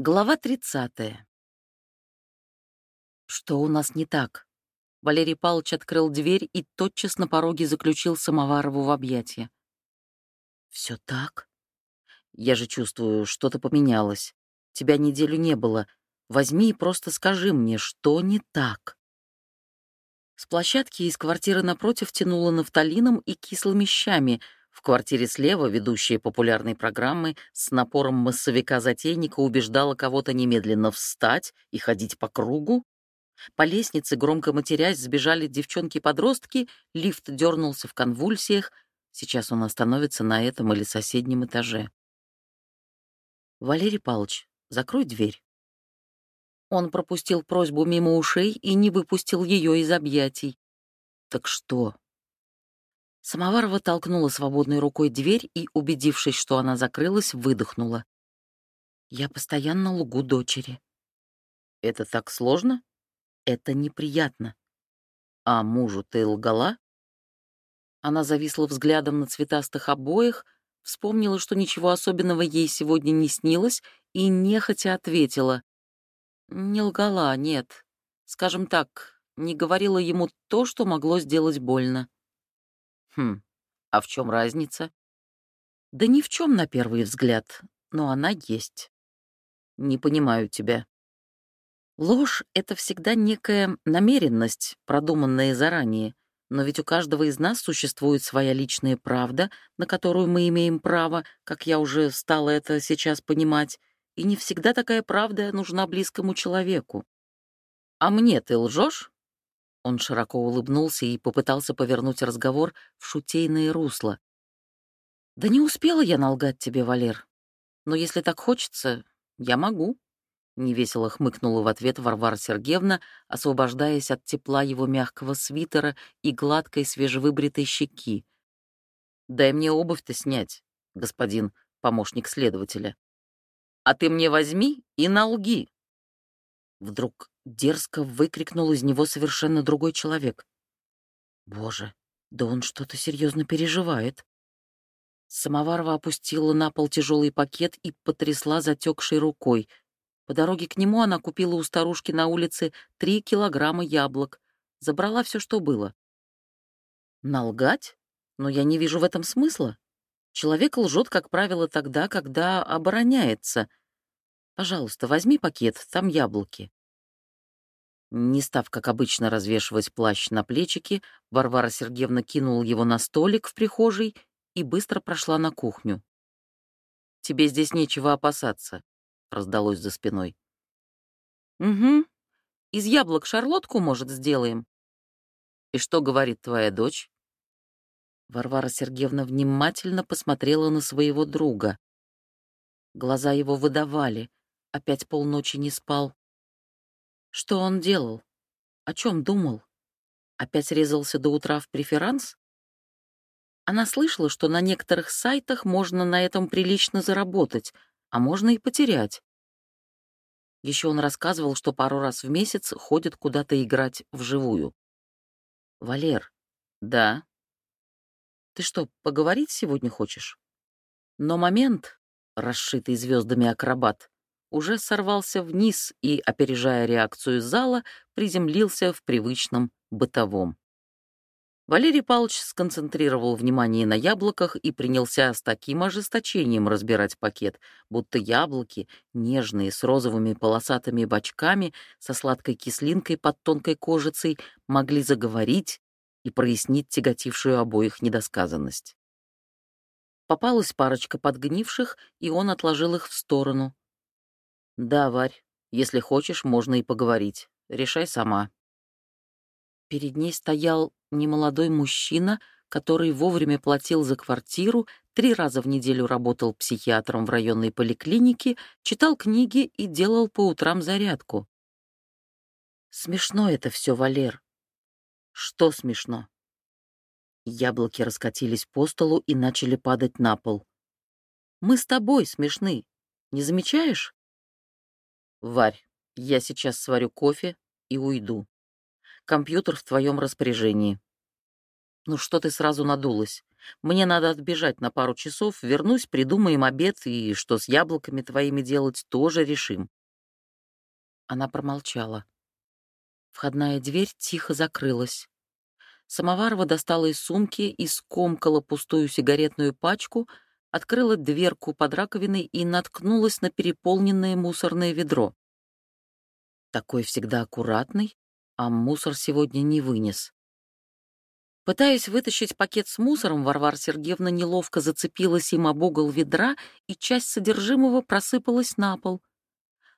Глава 30. Что у нас не так? Валерий Павлович открыл дверь и тотчас на пороге заключил Самоварову в объятия. Все так? Я же чувствую, что-то поменялось. Тебя неделю не было. Возьми и просто скажи мне, что не так. С площадки из квартиры напротив тянуло нафталином и кислыми щами — в квартире слева ведущая популярной программы с напором массовика-затейника убеждала кого-то немедленно встать и ходить по кругу. По лестнице, громко матерясь, сбежали девчонки-подростки, лифт дернулся в конвульсиях. Сейчас он остановится на этом или соседнем этаже. «Валерий Павлович, закрой дверь». Он пропустил просьбу мимо ушей и не выпустил ее из объятий. «Так что, Самоварова толкнула свободной рукой дверь и, убедившись, что она закрылась, выдохнула. «Я постоянно лгу дочери». «Это так сложно?» «Это неприятно». «А мужу ты лгала?» Она зависла взглядом на цветастых обоях, вспомнила, что ничего особенного ей сегодня не снилось, и нехотя ответила. «Не лгала, нет. Скажем так, не говорила ему то, что могло сделать больно». Хм, а в чем разница? Да ни в чем на первый взгляд, но она есть. Не понимаю тебя. Ложь — это всегда некая намеренность, продуманная заранее, но ведь у каждого из нас существует своя личная правда, на которую мы имеем право, как я уже стала это сейчас понимать, и не всегда такая правда нужна близкому человеку. А мне ты лжешь? Он широко улыбнулся и попытался повернуть разговор в шутейное русло. «Да не успела я налгать тебе, Валер. Но если так хочется, я могу», — невесело хмыкнула в ответ Варвара Сергеевна, освобождаясь от тепла его мягкого свитера и гладкой свежевыбритой щеки. «Дай мне обувь-то снять, господин помощник следователя. А ты мне возьми и налги». Вдруг Дерзко выкрикнул из него совершенно другой человек. Боже, да он что-то серьезно переживает. Самоварова опустила на пол тяжелый пакет и потрясла затекшей рукой. По дороге к нему она купила у старушки на улице три килограмма яблок. Забрала все, что было. Налгать? Но я не вижу в этом смысла. Человек лжет, как правило, тогда, когда обороняется. Пожалуйста, возьми пакет, там яблоки. Не став, как обычно, развешивать плащ на плечики, Варвара Сергеевна кинула его на столик в прихожей и быстро прошла на кухню. «Тебе здесь нечего опасаться», — раздалось за спиной. «Угу. Из яблок шарлотку, может, сделаем?» «И что говорит твоя дочь?» Варвара Сергеевна внимательно посмотрела на своего друга. Глаза его выдавали. Опять полночи не спал. Что он делал? О чем думал? Опять резался до утра в преферанс? Она слышала, что на некоторых сайтах можно на этом прилично заработать, а можно и потерять. Еще он рассказывал, что пару раз в месяц ходит куда-то играть вживую. «Валер, да. Ты что, поговорить сегодня хочешь?» Но момент, расшитый звездами акробат, уже сорвался вниз и, опережая реакцию зала, приземлился в привычном бытовом. Валерий Павлович сконцентрировал внимание на яблоках и принялся с таким ожесточением разбирать пакет, будто яблоки, нежные, с розовыми полосатыми бочками, со сладкой кислинкой под тонкой кожицей, могли заговорить и прояснить тяготившую обоих недосказанность. Попалась парочка подгнивших, и он отложил их в сторону, «Да, Варь, если хочешь, можно и поговорить. Решай сама». Перед ней стоял немолодой мужчина, который вовремя платил за квартиру, три раза в неделю работал психиатром в районной поликлинике, читал книги и делал по утрам зарядку. Смешно это все, Валер. Что смешно? Яблоки раскатились по столу и начали падать на пол. Мы с тобой смешны. Не замечаешь? Варь, я сейчас сварю кофе и уйду. Компьютер в твоем распоряжении. Ну что ты сразу надулась? Мне надо отбежать на пару часов, вернусь, придумаем обед, и что с яблоками твоими делать, тоже решим». Она промолчала. Входная дверь тихо закрылась. Самоварова достала из сумки и скомкала пустую сигаретную пачку, открыла дверку под раковиной и наткнулась на переполненное мусорное ведро. Такой всегда аккуратный, а мусор сегодня не вынес. Пытаясь вытащить пакет с мусором, Варвара Сергеевна неловко зацепилась им об угол ведра, и часть содержимого просыпалась на пол.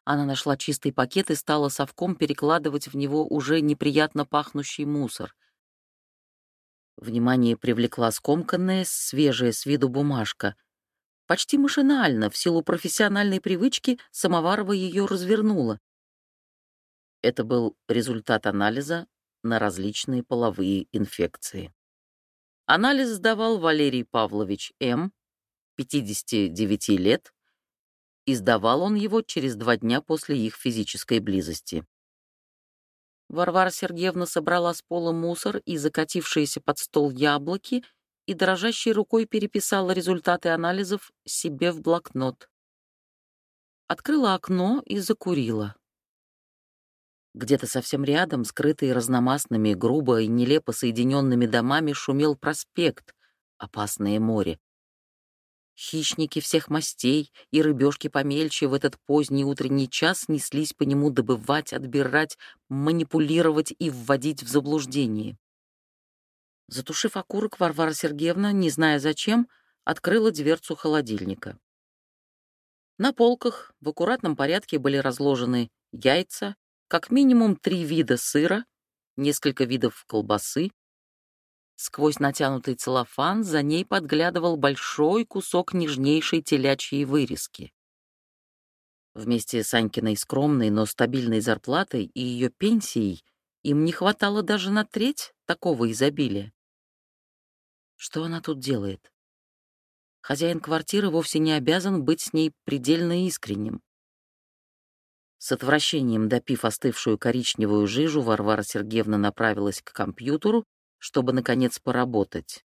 Она нашла чистый пакет и стала совком перекладывать в него уже неприятно пахнущий мусор. Внимание привлекла скомканная, свежая с виду бумажка. Почти машинально, в силу профессиональной привычки, Самоварова ее развернула. Это был результат анализа на различные половые инфекции. Анализ сдавал Валерий Павлович М., 59 лет, и сдавал он его через два дня после их физической близости. Варвара Сергеевна собрала с пола мусор и закатившиеся под стол яблоки и дрожащей рукой переписала результаты анализов себе в блокнот. Открыла окно и закурила. Где-то совсем рядом, скрытый разномастными, грубо и нелепо соединенными домами, шумел проспект, опасное море. Хищники всех мастей и рыбешки помельче в этот поздний утренний час неслись по нему добывать, отбирать, манипулировать и вводить в заблуждение. Затушив окурок, Варвара Сергеевна, не зная зачем, открыла дверцу холодильника. На полках в аккуратном порядке были разложены яйца, как минимум три вида сыра, несколько видов колбасы, Сквозь натянутый целлофан за ней подглядывал большой кусок нежнейшей телячьей вырезки. Вместе с Анькиной скромной, но стабильной зарплатой и ее пенсией им не хватало даже на треть такого изобилия. Что она тут делает? Хозяин квартиры вовсе не обязан быть с ней предельно искренним. С отвращением допив остывшую коричневую жижу, Варвара Сергеевна направилась к компьютеру чтобы, наконец, поработать.